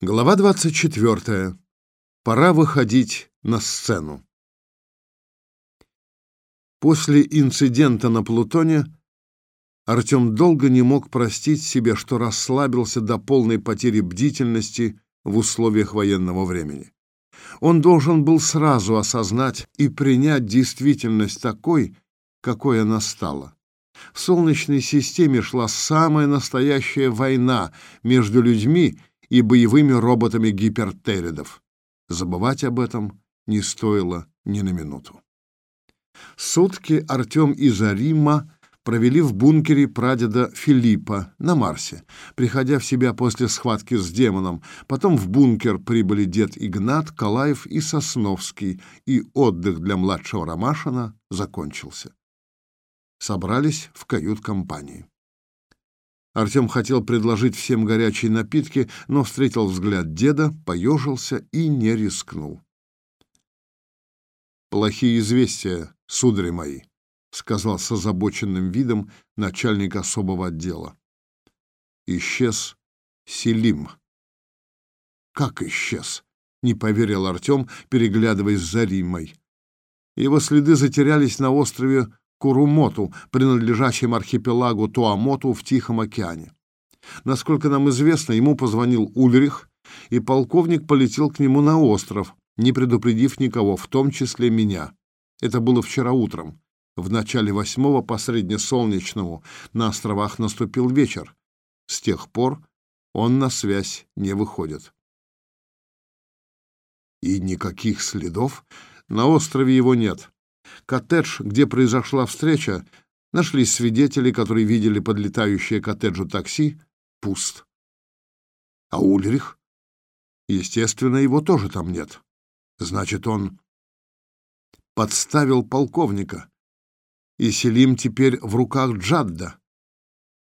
Глава 24. Пора выходить на сцену. После инцидента на Плутоне Артем долго не мог простить себе, что расслабился до полной потери бдительности в условиях военного времени. Он должен был сразу осознать и принять действительность такой, какой она стала. В Солнечной системе шла самая настоящая война между людьми и боевыми роботами гипертеридов. Забывать об этом не стоило ни на минуту. Сутки Артем и Зарима провели в бункере прадеда Филиппа на Марсе, приходя в себя после схватки с демоном. Потом в бункер прибыли дед Игнат, Калаев и Сосновский, и отдых для младшего Ромашина закончился. Собрались в кают-компании. Артем хотел предложить всем горячие напитки, но встретил взгляд деда, поежился и не рискнул. «Плохие известия, судари мои», — сказал с озабоченным видом начальник особого отдела. «Исчез Селим». «Как исчез?» — не поверил Артем, переглядываясь за Римой. Его следы затерялись на острове Курумоту, принадлежащем архипелагу Туамоту в Тихом океане. Насколько нам известно, ему позвонил Ульрих, и полковник полетел к нему на остров, не предупредив никого, в том числе меня. Это было вчера утром. В начале восьмого по среднесолнечному на островах наступил вечер. С тех пор он на связь не выходит. И никаких следов на острове его нет. Коттедж, где произошла встреча, нашлись свидетели, которые видели подлетающее к коттеджу такси, пуст. А Ульрих? Естественно, его тоже там нет. Значит, он подставил полковника. И Селим теперь в руках Джадда.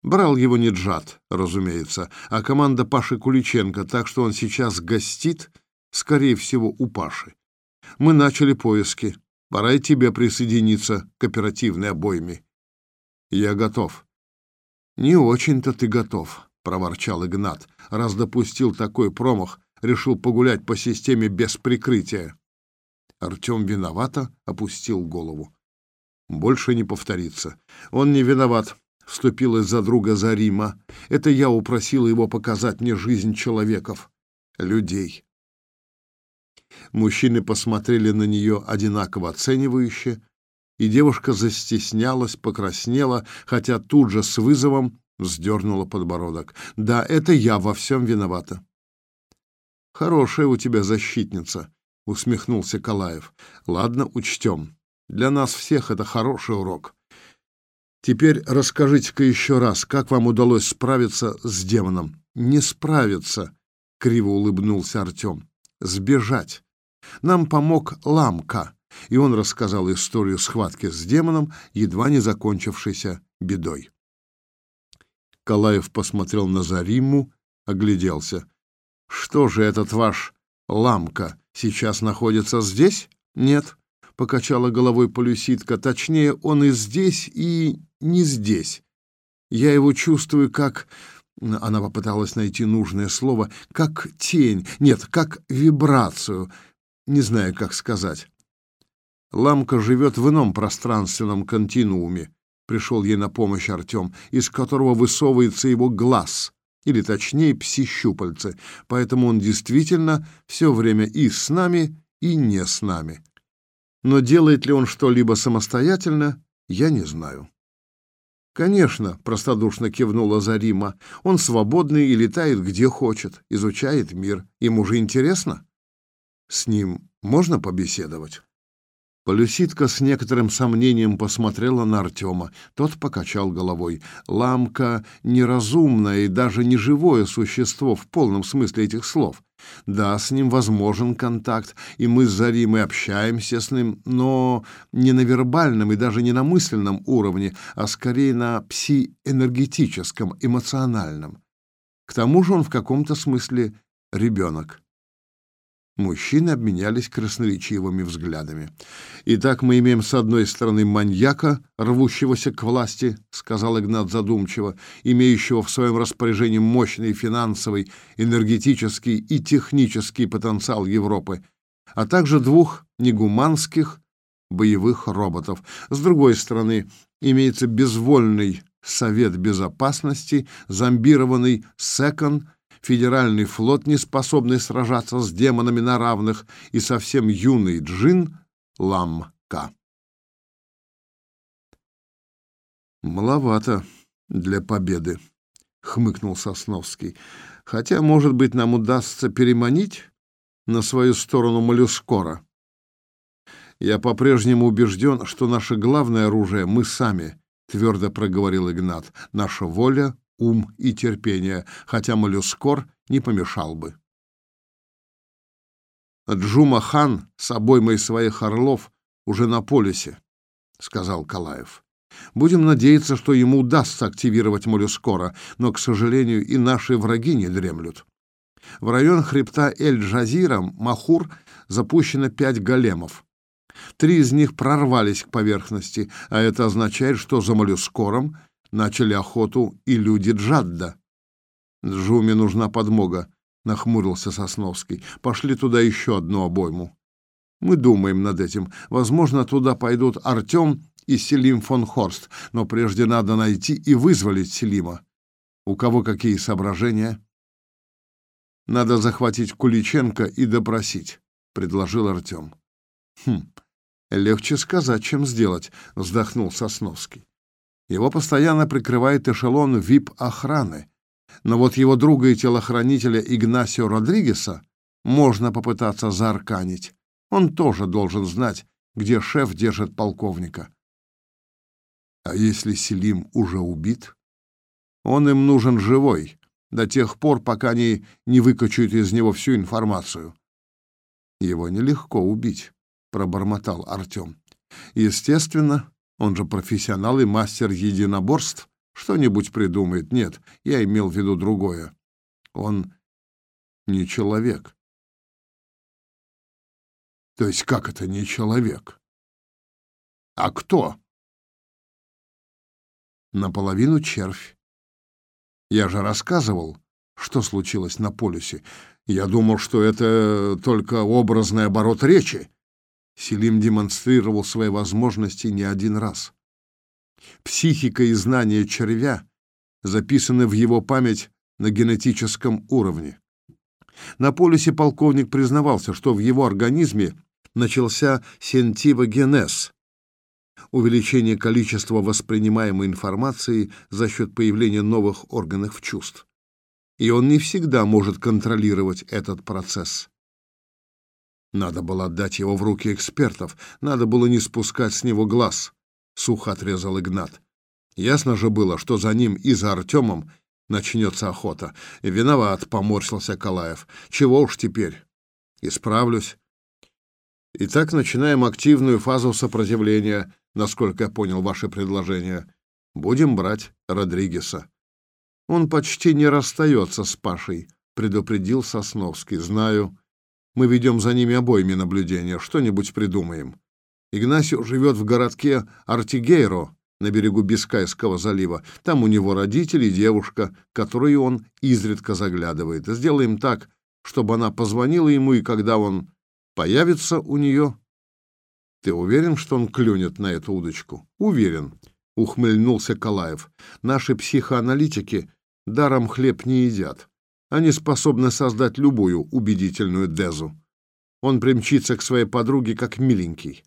Брал его не Джад, разумеется, а команда Паши Куличенко, так что он сейчас гостит, скорее всего, у Паши. Мы начали поиски. Пора и тебе присоединиться к оперативной обойме. Я готов. Не очень-то ты готов, проворчал Игнат. Раз допустил такой промах, решил погулять по системе без прикрытия. Артем виновато опустил голову. Больше не повторится. Он не виноват, вступилась за друга Зарима. Это я упросила его показать мне жизнь человеков, людей. Мужчины посмотрели на нее одинаково оценивающе, и девушка застеснялась, покраснела, хотя тут же с вызовом вздернула подбородок. «Да, это я во всем виновата». «Хорошая у тебя защитница», — усмехнулся Калаев. «Ладно, учтем. Для нас всех это хороший урок. Теперь расскажите-ка еще раз, как вам удалось справиться с демоном?» «Не справиться», — криво улыбнулся Артем. «Сбежать. Нам помог Ламка, и он рассказал историю схватки с демоном, едва не закончившейся бедой. Калаев посмотрел на Зариму, огляделся. «Что же этот ваш Ламка сейчас находится здесь?» «Нет», — покачала головой полюситка. «Точнее, он и здесь, и не здесь. Я его чувствую как...» Она попыталась найти нужное слово. «Как тень. Нет, как вибрацию не знаю, как сказать. Ламка живет в ином пространственном континууме, пришел ей на помощь Артем, из которого высовывается его глаз, или точнее пси-щупальце, поэтому он действительно все время и с нами, и не с нами. Но делает ли он что-либо самостоятельно, я не знаю. «Конечно», — простодушно кивнула Зарима, — «он свободный и летает где хочет, изучает мир. Ему же интересно». С ним можно побеседовать? Полюситка с некоторым сомнением посмотрела на Артема. Тот покачал головой. Ламка — неразумное и даже не живое существо в полном смысле этих слов. Да, с ним возможен контакт, и мы с Заримой общаемся с ним, но не на вербальном и даже не на мысленном уровне, а скорее на пси-энергетическом, эмоциональном. К тому же он в каком-то смысле ребенок. Мужчины обменялись красноречивыми взглядами. «Итак, мы имеем с одной стороны маньяка, рвущегося к власти», — сказал Игнат задумчиво, имеющего в своем распоряжении мощный финансовый, энергетический и технический потенциал Европы, а также двух негуманских боевых роботов. С другой стороны, имеется безвольный Совет Безопасности, зомбированный Секон — федеральный флот, не способный сражаться с демонами на равных, и совсем юный джин Ламка. «Маловато для победы», — хмыкнул Сосновский. «Хотя, может быть, нам удастся переманить на свою сторону моллюскора. Я по-прежнему убежден, что наше главное оружие — мы сами», — твердо проговорил Игнат. «Наша воля, ум и терпение, хотя моллюскор не помешал бы. Джума хан с обоймой своих орлов уже на полюсе, сказал Калаев. Будем надеяться, что ему удастся активировать моллюскора, но, к сожалению, и наши враги не дремлют. В район хребта Эль-Джазира, Махур, запущено пять големов. Три из них прорвались к поверхности, а это означает, что за моллюскором начали охоту и люди Джадда. Джуме нужна подмога, нахмурился Сосновский. Пошли туда еще одну обойму. Мы думаем над этим. Возможно, туда пойдут Артем и Селим фон Хорст, но прежде надо найти и вызволить Селима. У кого какие соображения? Надо захватить Куличенко и допросить, предложил Артем. Хм. Легче сказать, чем сделать, вздохнул Сосновский. Его постоянно прикрывает эшелон ВИП-охраны. Но вот его друга и телохранителя Игнасио Родригеса можно попытаться заарканить. Он тоже должен знать, где шеф держит полковника. А если Селим уже убит? Он им нужен живой, до тех пор, пока они не выкачают из него всю информацию. Его нелегко убить, пробормотал Артем. Естественно, он же профессионал и мастер единоборств. Что-нибудь придумает. Нет, я имел в виду другое. Он не человек. То есть как это не человек? А кто? Наполовину червь. Я же рассказывал, что случилось на полюсе. Я думал, что это только образный оборот речи. Селим демонстрировал свои возможности не один раз. Психика и знания червя записаны в его память на генетическом уровне. На полюсе полковник признавался, что в его организме начался сентивогенез, увеличение количества воспринимаемой информации за счет появления новых органов чувств. И он не всегда может контролировать этот процесс. Надо было отдать его в руки экспертов, надо было не спускать с него глаз, — сухо отрезал Игнат. Ясно же было, что за ним и за Артемом начнется охота. Виноват, — поморщился Калаев. Чего уж теперь? Исправлюсь. Итак, начинаем активную фазу сопротивления, насколько я понял ваше предложение. Будем брать Родригеса. Он почти не расстается с Пашей, предупредил Сосновский. Знаю. Мы ведем за ними обоими наблюдения, что-нибудь придумаем. Игнасио живет в городке Артигейро на берегу Бискайского залива. Там у него родители и девушка, которую он изредка заглядывает. Сделаем так, чтобы она позвонила ему, и когда он появится у нее... Ты уверен, что он клюнет на эту удочку? Уверен, ухмыльнулся Калаев. Наши психоаналитики даром хлеб не едят. Они способны создать любую убедительную дезу. Он примчится к своей подруге как миленький.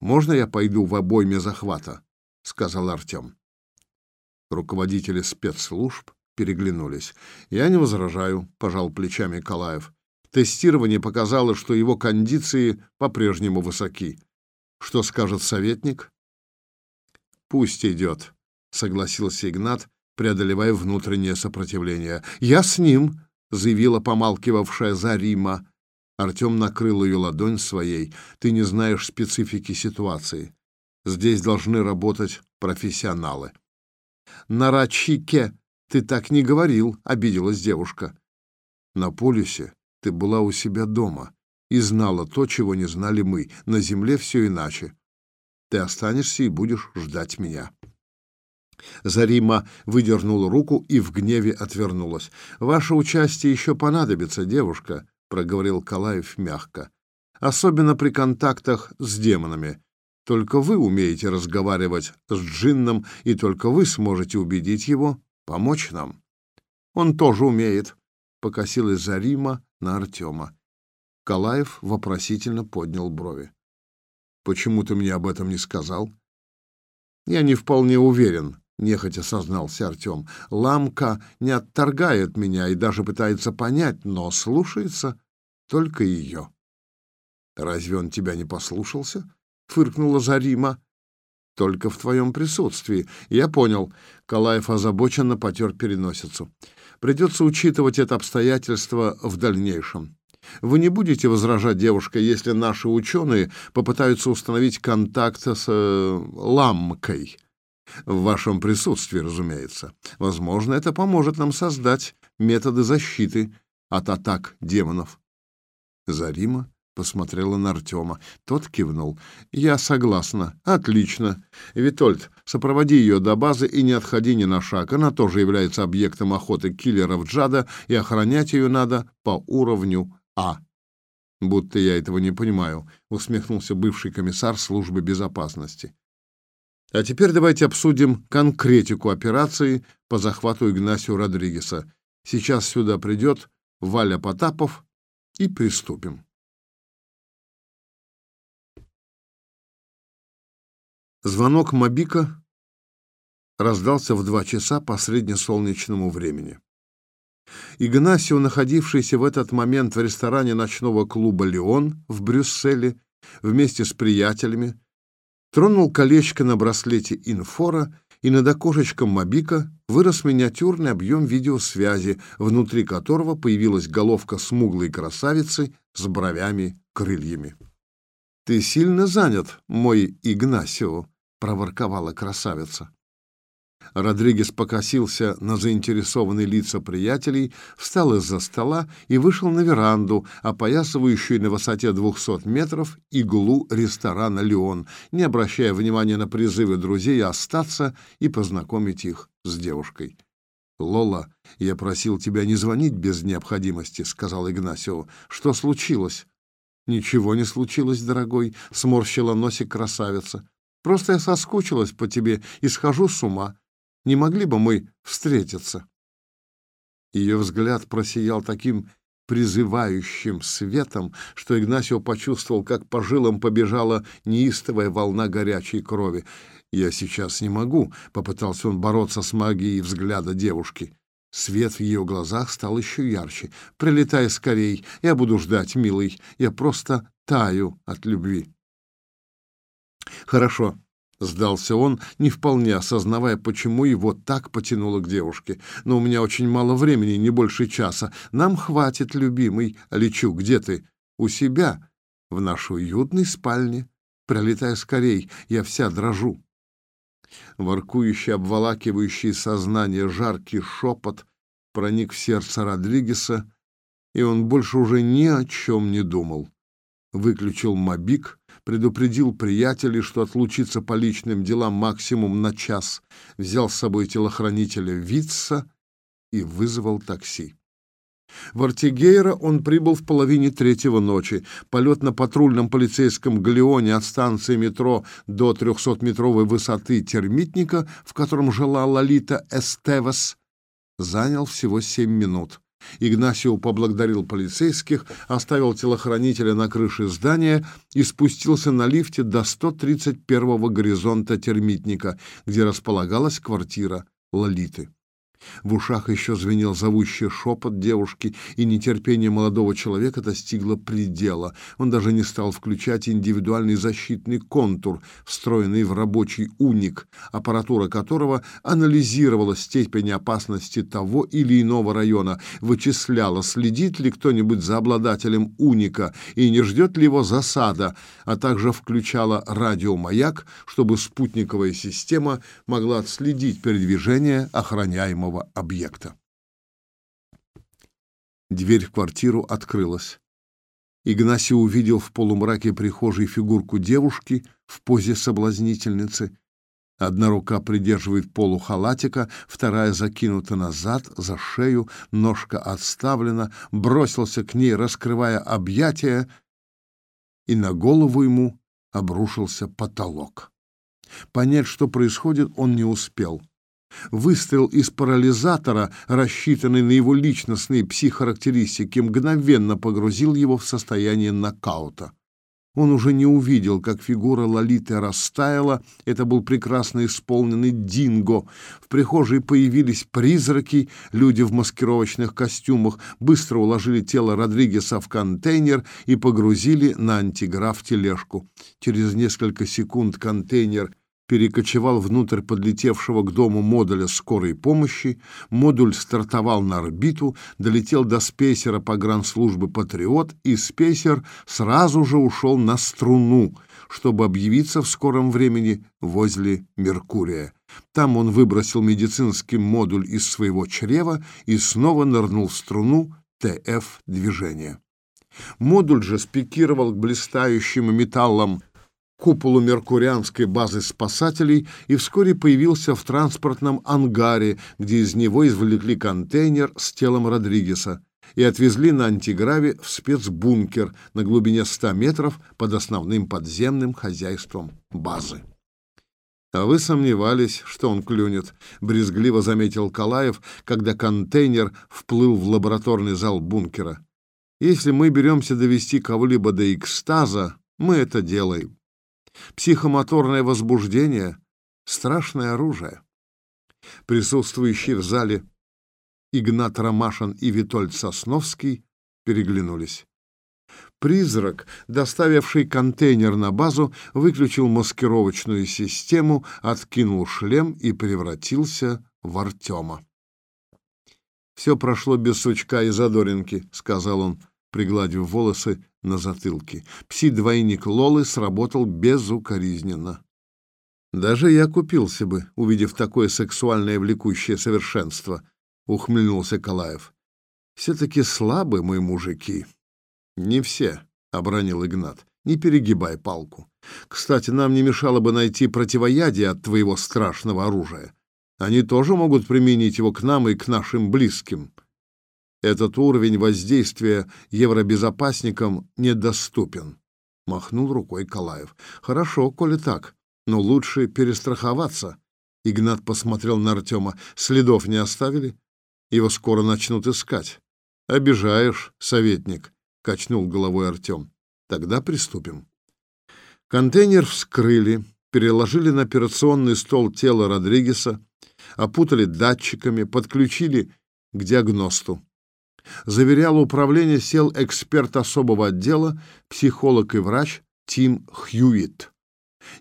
«Можно я пойду в обойме захвата?» — сказал Артем. Руководители спецслужб переглянулись. «Я не возражаю», — пожал плечами Калаев. Тестирование показало, что его кондиции по-прежнему высоки. Что скажет советник? «Пусть идет», — согласился Игнат, преодолевая внутреннее сопротивление. «Я с ним», — заявила помалкивавшая Зарима. Артем накрыл ее ладонь своей. «Ты не знаешь специфики ситуации. Здесь должны работать профессионалы». «На Рачике ты так не говорил», — обиделась девушка. «На полюсе Ты была у себя дома и знала то, чего не знали мы. На земле все иначе. Ты останешься и будешь ждать меня. Зарима выдернула руку и в гневе отвернулась. «Ваше участие еще понадобится, девушка», — проговорил Калаев мягко. «Особенно при контактах с демонами. Только вы умеете разговаривать с джинном, и только вы сможете убедить его помочь нам». «Он тоже умеет», — покосилась Зарима на Артема. Калаев вопросительно поднял брови. «Почему ты мне об этом не сказал?» «Я не вполне уверен», — нехотя сознался Артем. «Ламка не отторгает меня и даже пытается понять, но слушается только ее». «Разве он тебя не послушался?» — фыркнула Зарима. «Только в твоем присутствии. Я понял». Калаев озабоченно потер переносицу. «Придется учитывать это обстоятельство в дальнейшем. Вы не будете возражать, девушка, если наши ученые попытаются установить контакт с э, ламкой? В вашем присутствии, разумеется. Возможно, это поможет нам создать методы защиты от атак демонов. Зарима посмотрела на Артема. Тот кивнул. «Я согласна. Отлично. Витольд, сопроводи ее до базы и не отходи ни на шаг. Она тоже является объектом охоты киллеров Джада, и охранять ее надо по уровню а. Будто я этого не понимаю, усмехнулся бывший комиссар службы безопасности. А теперь давайте обсудим конкретику операции по захвату Игнасио Родригеса. Сейчас сюда придет Валя Потапов и приступим. Звонок Мобика раздался в два часа по среднесолнечному времени. Игнасио, находившийся в этот момент в ресторане ночного клуба «Леон» в Брюсселе вместе с приятелями, тронул колечко на браслете инфора, и над окошечком Мобика вырос миниатюрный объем видеосвязи, внутри которого появилась головка смуглой красавицы с бровями-крыльями. «Ты сильно занят, мой Игнасио», — проворковала красавица. Родригес покосился на заинтересованные лица приятелей, встал из-за стола и вышел на веранду, опоясывающую на высоте двухсот метров иглу ресторана «Леон», не обращая внимания на призывы друзей остаться и познакомить их с девушкой. «Лола, я просил тебя не звонить без необходимости», — сказал Игнасио. «Что случилось?» «Ничего не случилось, дорогой», — сморщила носик красавица. «Просто я соскучилась по тебе и схожу с ума. Не могли бы мы встретиться?» Ее взгляд просиял таким призывающим светом, что Игнасио почувствовал, как по жилам побежала неистовая волна горячей крови. «Я сейчас не могу», — попытался он бороться с магией взгляда девушки. Свет в ее глазах стал еще ярче. «Прилетай скорей, я буду ждать, милый. Я просто таю от любви». «Хорошо», Сдался он, не вполне осознавая, почему его так потянуло к девушке. «Но у меня очень мало времени, не больше часа. Нам хватит, любимый. Лечу, где ты?» «У себя, в нашей уютной спальне. Пролетай скорей, я вся дрожу». Воркующий, обволакивающий сознание жаркий шепот проник в сердце Родригеса, и он больше уже ни о чем не думал. Выключил мобик — предупредил приятелей, что отлучится по личным делам максимум на час, взял с собой телохранителя Витца и вызвал такси. В Артигейро он прибыл в половине третьего ночи. Полет на патрульном полицейском галеоне от станции метро до 300-метровой высоты термитника, в котором жила Лолита Эстевес, занял всего семь минут. Игнасио поблагодарил полицейских, оставил телохранителя на крыше здания и спустился на лифте до 131-го горизонта термитника, где располагалась квартира Лолиты. В ушах еще звенел зовущий шепот девушки, и нетерпение молодого человека достигло предела. Он даже не стал включать индивидуальный защитный контур, встроенный в рабочий уник, аппаратура которого анализировала степень опасности того или иного района, вычисляла, следит ли кто-нибудь за обладателем уника и не ждет ли его засада, а также включала радиомаяк, чтобы спутниковая система могла отследить передвижение охраняемого объекта. Дверь в квартиру открылась. Игнасий увидел в полумраке прихожей фигурку девушки в позе соблазнительницы. Одна рука придерживает полу халатика, вторая закинута назад, за шею, ножка отставлена, бросился к ней, раскрывая объятия, и на голову ему обрушился потолок. Понять, что происходит, он не успел. Выстрел из парализатора, рассчитанный на его личностные психохарактеристики, мгновенно погрузил его в состояние нокаута. Он уже не увидел, как фигура Лолиты растаяла. Это был прекрасно исполненный динго. В прихожей появились призраки, люди в маскировочных костюмах быстро уложили тело Родригеса в контейнер и погрузили на антиграф тележку. Через несколько секунд контейнер перекочевал внутрь подлетевшего к дому модуля скорой помощи, модуль стартовал на орбиту, долетел до спейсера погранслужбы «Патриот», и спейсер сразу же ушел на струну, чтобы объявиться в скором времени возле Меркурия. Там он выбросил медицинский модуль из своего чрева и снова нырнул в струну ТФ движения. Модуль же спикировал к блистающим металлам куполу меркурианской базы спасателей и вскоре появился в транспортном ангаре, где из него извлекли контейнер с телом Родригеса и отвезли на антиграве в спецбункер на глубине 100 метров под основным подземным хозяйством базы. «А вы сомневались, что он клюнет», — брезгливо заметил Калаев, когда контейнер вплыл в лабораторный зал бункера. «Если мы беремся довести кого-либо до экстаза, мы это делаем. Психомоторное возбуждение — страшное оружие. Присутствующие в зале Игнат Ромашин и Витольд Сосновский переглянулись. Призрак, доставивший контейнер на базу, выключил маскировочную систему, откинул шлем и превратился в Артема. «Все прошло без сучка и задоринки», — сказал он, пригладив волосы на затылке. Пси-двойник Лолы сработал безукоризненно. «Даже я купился бы, увидев такое сексуальное влекущее совершенство», — ухмыльнулся Калаев. «Все-таки слабы мы мужики». «Не все», — обронил Игнат. «Не перегибай палку. Кстати, нам не мешало бы найти противоядие от твоего страшного оружия. Они тоже могут применить его к нам и к нашим близким. Этот уровень воздействия евробезопасникам недоступен. Махнул рукой Калаев. Хорошо, коли так, но лучше перестраховаться. Игнат посмотрел на Артема. Следов не оставили? Его скоро начнут искать. Обижаешь, советник, качнул головой Артем. Тогда приступим. Контейнер вскрыли, переложили на операционный стол тело Родригеса, опутали датчиками, подключили к диагносту. Заверял управление сел эксперт особого отдела, психолог и врач Тим Хьюитт.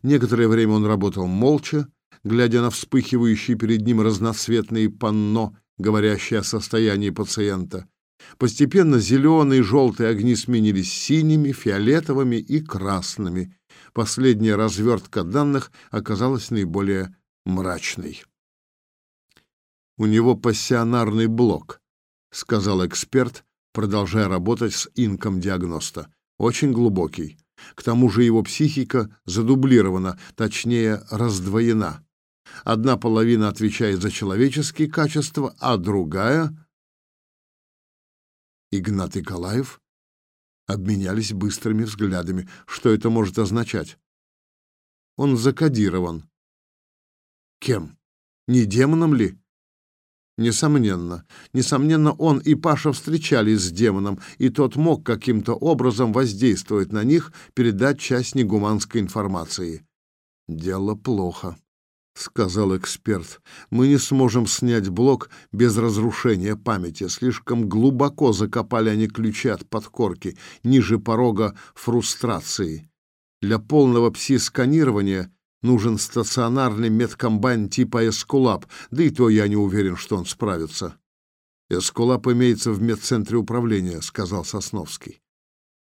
Некоторое время он работал молча, глядя на вспыхивающие перед ним разноцветные панно, говорящие о состоянии пациента. Постепенно зеленые и желтые огни сменились синими, фиолетовыми и красными. Последняя развертка данных оказалась наиболее мрачной. У него пассионарный блок, — сказал эксперт, продолжая работать с инком диагноста. «Очень глубокий. К тому же его психика задублирована, точнее, раздвоена. Одна половина отвечает за человеческие качества, а другая...» Игнат и Калаев обменялись быстрыми взглядами. Что это может означать? Он закодирован. Кем? Не демоном ли? Несомненно. Несомненно, он и Паша встречались с демоном, и тот мог каким-то образом воздействовать на них, передать часть негуманской информации. «Дело плохо», — сказал эксперт. «Мы не сможем снять блок без разрушения памяти. Слишком глубоко закопали они ключи от подкорки, ниже порога фрустрации. Для полного пси-сканирования — Нужен стационарный медкомбайн типа Эскулап, да и то я не уверен, что он справится. Эскулап имеется в медцентре управления, сказал Сосновский.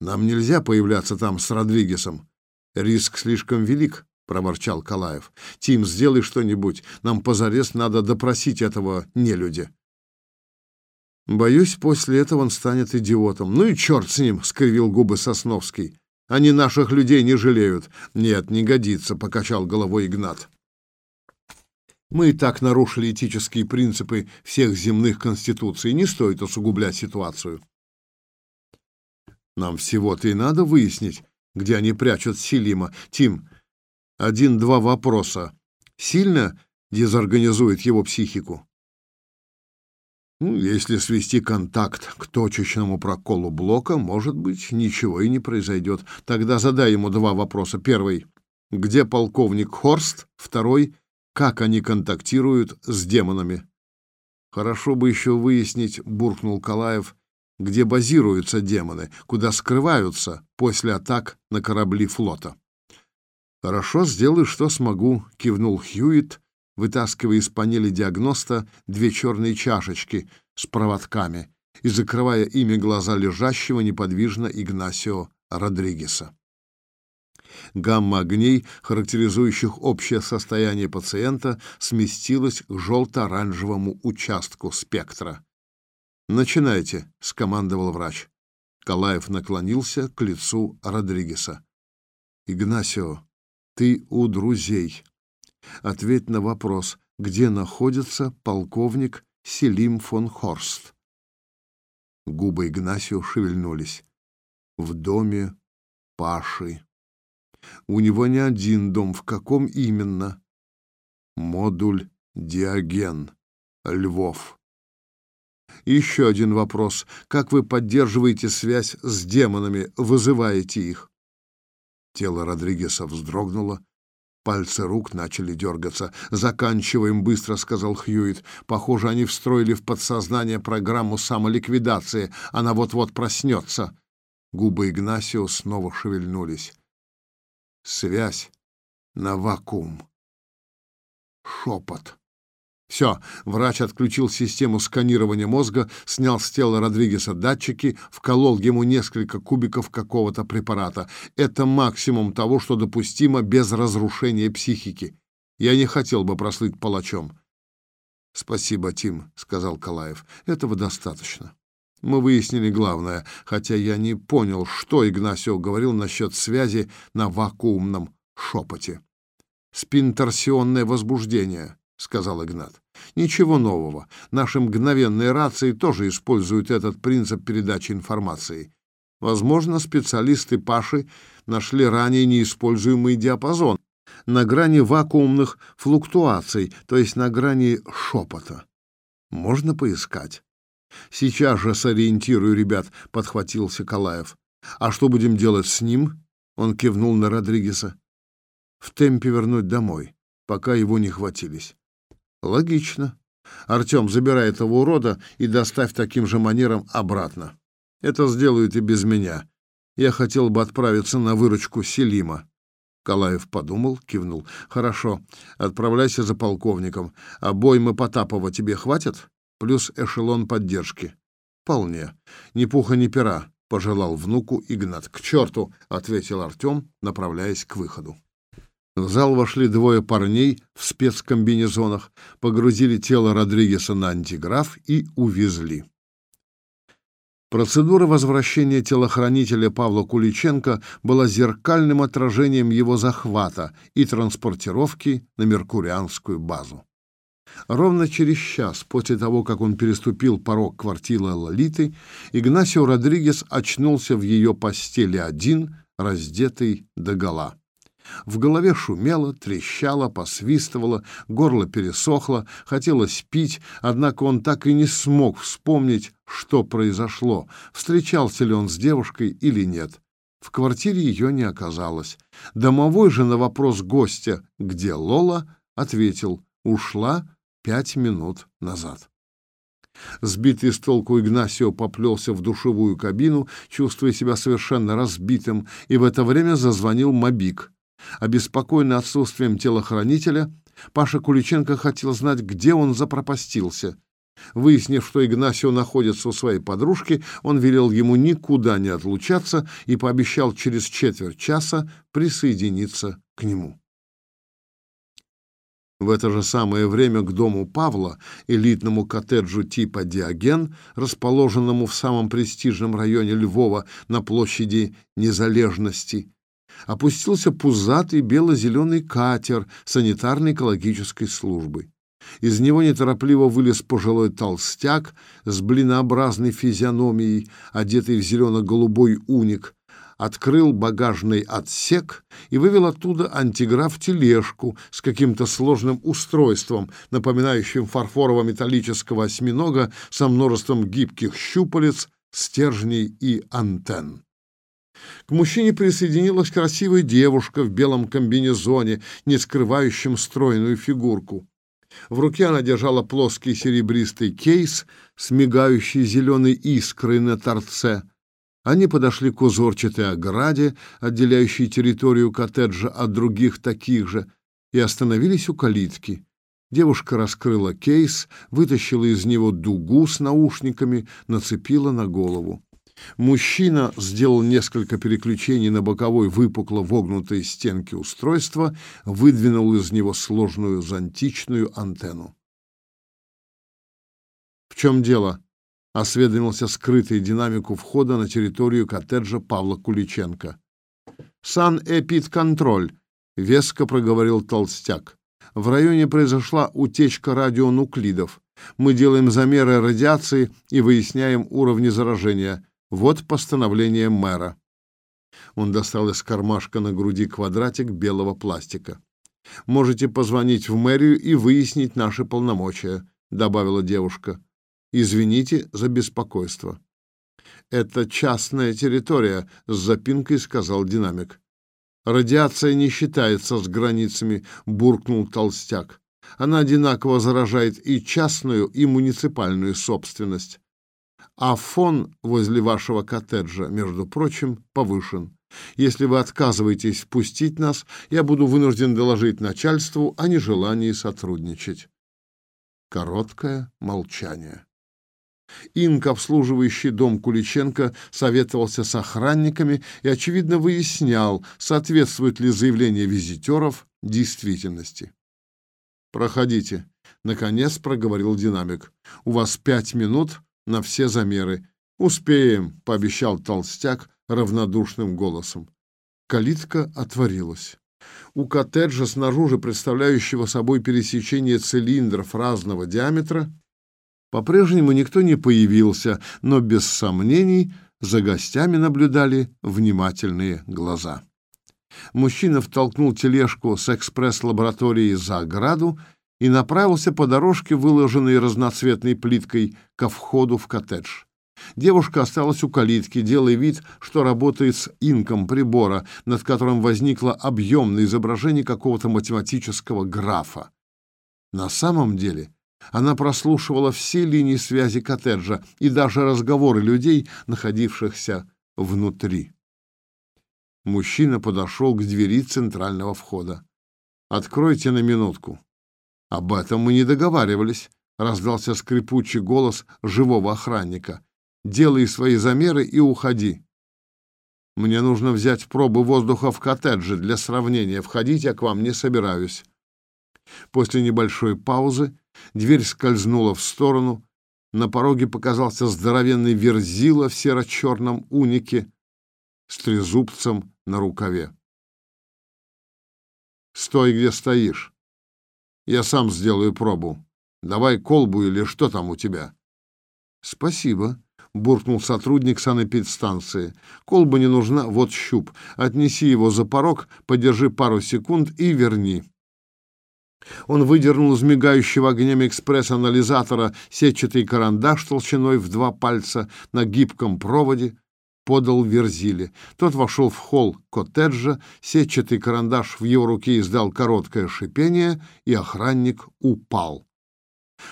Нам нельзя появляться там с Родригесом. Риск слишком велик, проворчал Калаев. Тим, сделай что-нибудь. Нам позарез надо допросить этого нелюдя. Боюсь, после этого он станет идиотом. Ну и черт с ним, скривил губы Сосновский. Они наших людей не жалеют. Нет, не годится, покачал головой Игнат. Мы и так нарушили этические принципы всех земных конституций. Не стоит усугублять ситуацию. Нам всего-то и надо выяснить, где они прячут Селима. Тим, один-два вопроса. Сильно дезорганизует его психику? Ну, если свести контакт к точечному проколу блока, может быть, ничего и не произойдет. Тогда задай ему два вопроса. Первый — где полковник Хорст? Второй — как они контактируют с демонами? Хорошо бы еще выяснить, — буркнул Калаев, — где базируются демоны, куда скрываются после атак на корабли флота. «Хорошо, сделаю, что смогу», — кивнул Хьюитт, вытаскивая из панели диагноста две черные чашечки с проводками и закрывая ими глаза лежащего неподвижно Игнасио Родригеса. Гамма огней, характеризующих общее состояние пациента, сместилась к желто-оранжевому участку спектра. «Начинайте», — скомандовал врач. Калаев наклонился к лицу Родригеса. «Игнасио, ты у друзей. Ответь на вопрос, где находится полковник Селим фон Хорст. Губы Игнасио шевельнулись. В доме Паши. У него не один дом, в каком именно? Модуль Диоген, Львов. еще один вопрос. Как вы поддерживаете связь с демонами, вызываете их? Тело Родригеса вздрогнуло, Пальцы рук начали дергаться. «Заканчиваем быстро», — сказал Хьюит. «Похоже, они встроили в подсознание программу самоликвидации. Она вот-вот проснется». Губы Игнасио снова шевельнулись. «Связь на вакуум». Шепот. Все, врач отключил систему сканирования мозга, снял с тела Родригеса датчики, вколол ему несколько кубиков какого-то препарата. Это максимум того, что допустимо без разрушения психики. Я не хотел бы прослыть палачом. «Спасибо, Тим», — сказал Калаев. «Этого достаточно. Мы выяснили главное, хотя я не понял, что Игнасио говорил насчет связи на вакуумном шепоте. Спинторсионное возбуждение. — сказал Игнат. «Ничего нового. Наши мгновенные рации тоже используют этот принцип передачи информации. Возможно, специалисты Паши нашли ранее неиспользуемый диапазон на грани вакуумных флуктуаций, то есть на грани шепота. Можно поискать». «Сейчас же сориентирую ребят», — подхватился Калаев. «А что будем делать с ним?» — он кивнул на Родригеса. «В темпе вернуть домой, пока его не хватились». Логично. Артем, забирай этого урода и доставь таким же манером обратно. Это сделают и без меня. Я хотел бы отправиться на выручку Селима. Калаев подумал, кивнул. Хорошо, отправляйся за полковником. А боймы Потапова тебе хватит? Плюс эшелон поддержки. Вполне. Ни пуха, ни пера, пожелал внуку Игнат. К черту, ответил Артем, направляясь к выходу. В зал вошли двое парней в спецкомбинезонах, погрузили тело Родригеса на антиграф и увезли. Процедура возвращения телохранителя Павла Куличенко была зеркальным отражением его захвата и транспортировки на Меркурианскую базу. Ровно через час после того, как он переступил порог квартиры Лолиты, Игнасио Родригес очнулся в ее постели один, раздетый догола. В голове шумело, трещало, посвистывало, горло пересохло, хотелось пить, однако он так и не смог вспомнить, что произошло, встречался ли он с девушкой или нет. В квартире ее не оказалось. Домовой же на вопрос гостя «Где Лола?» ответил «Ушла пять минут назад». Сбитый с толку Игнасио поплелся в душевую кабину, чувствуя себя совершенно разбитым, и в это время зазвонил Мобик. Обеспокоенный отсутствием телохранителя, Паша Куличенко хотел знать, где он запропастился. Выяснив, что Игнасио находится у своей подружки, он велел ему никуда не отлучаться и пообещал через четверть часа присоединиться к нему. В это же самое время к дому Павла, элитному коттеджу типа «Диоген», расположенному в самом престижном районе Львова на площади Незалежности, опустился пузатый бело-зеленый катер санитарной экологической службы. Из него неторопливо вылез пожилой толстяк с блинообразной физиономией, одетый в зелено-голубой уник, открыл багажный отсек и вывел оттуда антиграф-тележку с каким-то сложным устройством, напоминающим фарфорово-металлического осьминога со множеством гибких щупалец, стержней и антенн. К мужчине присоединилась красивая девушка в белом комбинезоне, не скрывающем стройную фигурку. В руке она держала плоский серебристый кейс с мигающей зеленой искрой на торце. Они подошли к узорчатой ограде, отделяющей территорию коттеджа от других таких же, и остановились у калитки. Девушка раскрыла кейс, вытащила из него дугу с наушниками, нацепила на голову. Мужчина сделал несколько переключений на боковой выпукло вогнутой стенке устройства, выдвинул из него сложную зонтичную антенну. «В чем дело?» — осведомился скрытый динамику входа на территорию коттеджа Павла Куличенко. «Сан-Эпид-контроль», — веско проговорил толстяк. «В районе произошла утечка радионуклидов. Мы делаем замеры радиации и выясняем уровни заражения. Вот постановление мэра. Он достал из кармашка на груди квадратик белого пластика. Можете позвонить в мэрию и выяснить наши полномочия, добавила девушка. Извините за беспокойство. Это частная территория, с запинкой сказал динамик. Радиация не считается с границами, буркнул толстяк. Она одинаково заражает и частную, и муниципальную собственность а фон возле вашего коттеджа, между прочим, повышен. Если вы отказываетесь впустить нас, я буду вынужден доложить начальству о нежелании сотрудничать. Короткое молчание. Инк, обслуживающий дом Куличенко, советовался с охранниками и, очевидно, выяснял, соответствует ли заявление визитеров действительности. «Проходите», — наконец проговорил динамик. «У вас пять минут на все замеры. «Успеем», — пообещал толстяк равнодушным голосом. Калитка отворилась. У коттеджа, снаружи представляющего собой пересечение цилиндров разного диаметра, по-прежнему никто не появился, но без сомнений за гостями наблюдали внимательные глаза. Мужчина втолкнул тележку с экспресс-лабораторией за ограду и направился по дорожке, выложенной разноцветной плиткой, ко входу в коттедж. Девушка осталась у калитки, делая вид, что работает с инком прибора, над которым возникло объемное изображение какого-то математического графа. На самом деле она прослушивала все линии связи коттеджа и даже разговоры людей, находившихся внутри. Мужчина подошел к двери центрального входа. «Откройте на минутку». Об этом мы не договаривались, раздался скрипучий голос живого охранника. Делай свои замеры и уходи. Мне нужно взять пробы воздуха в коттедже для сравнения. Входить я к вам не собираюсь. После небольшой паузы дверь скользнула в сторону. На пороге показался здоровенный верзила в серо-черном унике с трезубцем на рукаве. «Стой, где стоишь!» Я сам сделаю пробу. Давай колбу или что там у тебя?» «Спасибо», — буркнул сотрудник санэпидстанции. «Колба не нужна, вот щуп. Отнеси его за порог, подержи пару секунд и верни». Он выдернул из мигающего огнями экспресс-анализатора сетчатый карандаш толщиной в два пальца на гибком проводе, подал Верзиле. Тот вошел в холл коттеджа, сетчатый карандаш в его руке издал короткое шипение, и охранник упал.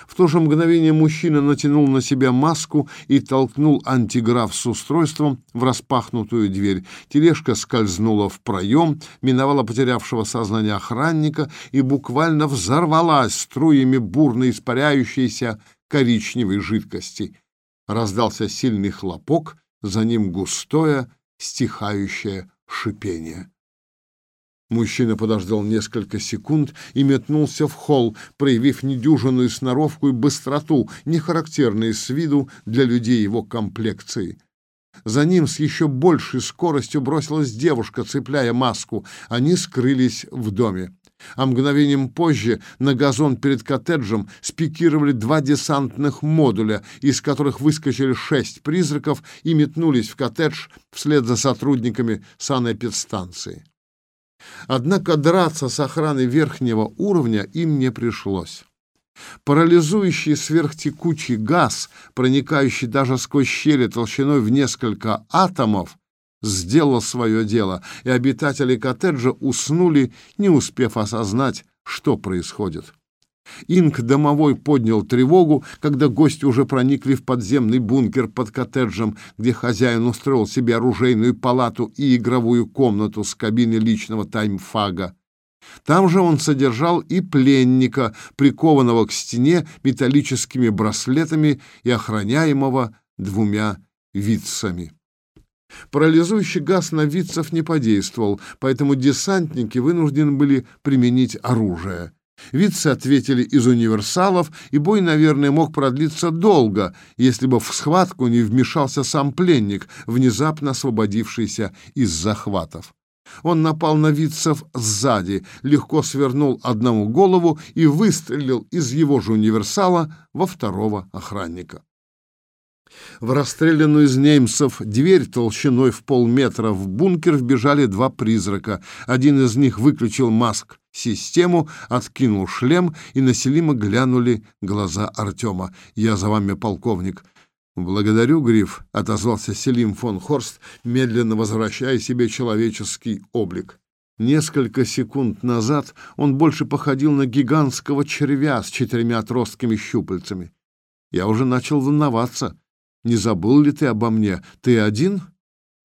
В то же мгновение мужчина натянул на себя маску и толкнул антиграф с устройством в распахнутую дверь. Тележка скользнула в проем, миновала потерявшего сознание охранника и буквально взорвалась струями бурно испаряющейся коричневой жидкости. Раздался сильный хлопок — за ним густое, стихающее шипение. Мужчина подождал несколько секунд и метнулся в холл, проявив недюжинную сноровку и быстроту, не характерные с виду для людей его комплекции. За ним с еще большей скоростью бросилась девушка, цепляя маску. Они скрылись в доме. А мгновением позже на газон перед коттеджем спикировали два десантных модуля, из которых выскочили шесть призраков и метнулись в коттедж вслед за сотрудниками санэпидстанции. Однако драться с охраной верхнего уровня им не пришлось. Парализующий сверхтекучий газ, проникающий даже сквозь щели толщиной в несколько атомов, сделал свое дело, и обитатели коттеджа уснули, не успев осознать, что происходит. Инк домовой поднял тревогу, когда гости уже проникли в подземный бункер под коттеджем, где хозяин устроил себе оружейную палату и игровую комнату с кабины личного таймфага. Там же он содержал и пленника, прикованного к стене металлическими браслетами и охраняемого двумя вицами. Парализующий газ на вицев не подействовал, поэтому десантники вынуждены были применить оружие. Вицы ответили из универсалов, и бой, наверное, мог продлиться долго, если бы в схватку не вмешался сам пленник, внезапно освободившийся из захватов. Он напал на Витцев сзади, легко свернул одному голову и выстрелил из его же универсала во второго охранника. В расстрелянную из немцев дверь толщиной в полметра в бункер вбежали два призрака. Один из них выключил маск систему, откинул шлем, и на Селима глянули глаза Артема. «Я за вами, полковник». «Благодарю, Гриф», — отозвался Селим фон Хорст, медленно возвращая себе человеческий облик. Несколько секунд назад он больше походил на гигантского червя с четырьмя отростками щупальцами. Я уже начал волноваться. Не забыл ли ты обо мне? Ты один?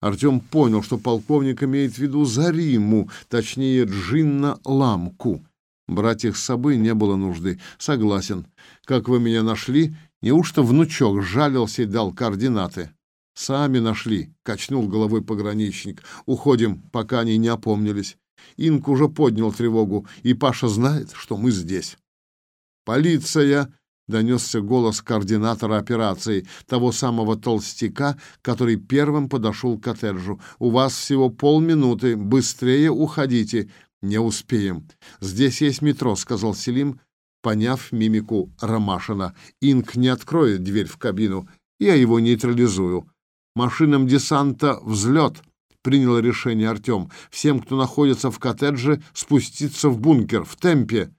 Артем понял, что полковник имеет в виду Зариму, точнее Джинна Ламку. Брать их с собой не было нужды. Согласен. Как вы меня нашли, Неужто внучок жалился и дал координаты? Сами нашли, качнул головой пограничник. Уходим, пока они не опомнились. Инк уже поднял тревогу, и Паша знает, что мы здесь. Полиция, донесся голос координатора операции, того самого толстяка, который первым подошел к коттеджу. У вас всего полминуты, быстрее уходите. Не успеем. Здесь есть метро, сказал Селим, поняв мимику Ромашина. Инк не откроет дверь в кабину, я его нейтрализую. Машинам десанта взлет, принял решение Артем. Всем, кто находится в коттедже, спуститься в бункер в темпе.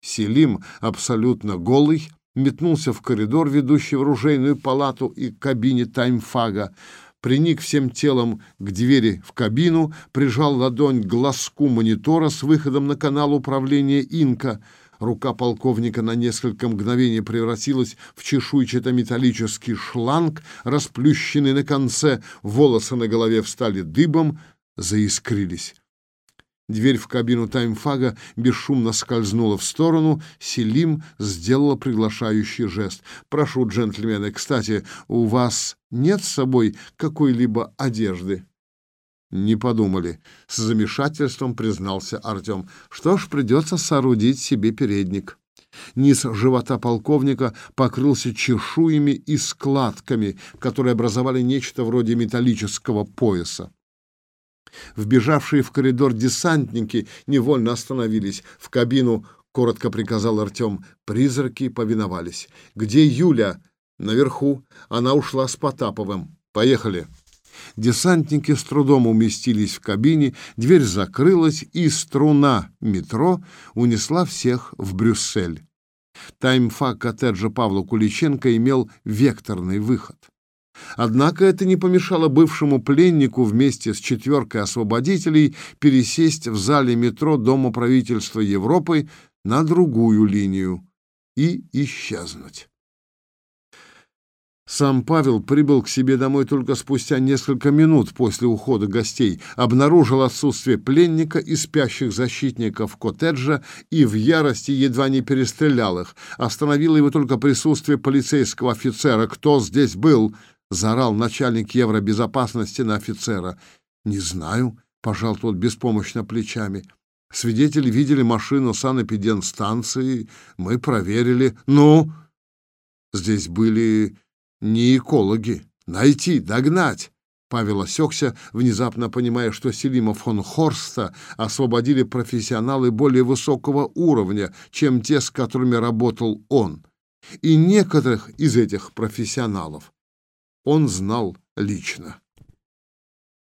Селим, абсолютно голый, метнулся в коридор, ведущий в оружейную палату и кабине таймфага приник всем телом к двери в кабину, прижал ладонь к глазку монитора с выходом на канал управления Инка. Рука полковника на несколько мгновений превратилась в чешуйчато-металлический шланг, расплющенный на конце, волосы на голове встали дыбом, заискрились. Дверь в кабину таймфага бесшумно скользнула в сторону. Селим сделала приглашающий жест. «Прошу, джентльмены, кстати, у вас нет с собой какой-либо одежды?» Не подумали. С замешательством признался Артем. Что ж, придется соорудить себе передник. Низ живота полковника покрылся чешуями и складками, которые образовали нечто вроде металлического пояса. Вбежавшие в коридор десантники невольно остановились. В кабину коротко приказал Артем. Призраки повиновались. «Где Юля?» «Наверху. Она ушла с Потаповым. Поехали». Десантники с трудом уместились в кабине, дверь закрылась, и струна метро унесла всех в Брюссель. Таймфак коттеджа Павла Куличенко имел векторный выход. Однако это не помешало бывшему пленнику вместе с четверкой освободителей пересесть в зале метро Дома правительства Европы на другую линию и исчезнуть. Сам Павел прибыл к себе домой только спустя несколько минут после ухода гостей, обнаружил отсутствие пленника и спящих защитников коттеджа и в ярости едва не перестрелял их. Остановило его только присутствие полицейского офицера. «Кто здесь был?» — заорал начальник Евробезопасности на офицера. «Не знаю», пожал тот беспомощно плечами. Свидетели видели машину санэпидемстанции, мы проверили. Ну, здесь были не экологи. Найти, догнать. Павел осекся, внезапно понимая, что Селима фон Хорста освободили профессионалы более высокого уровня, чем те, с которыми работал он. И некоторых из этих профессионалов он знал лично.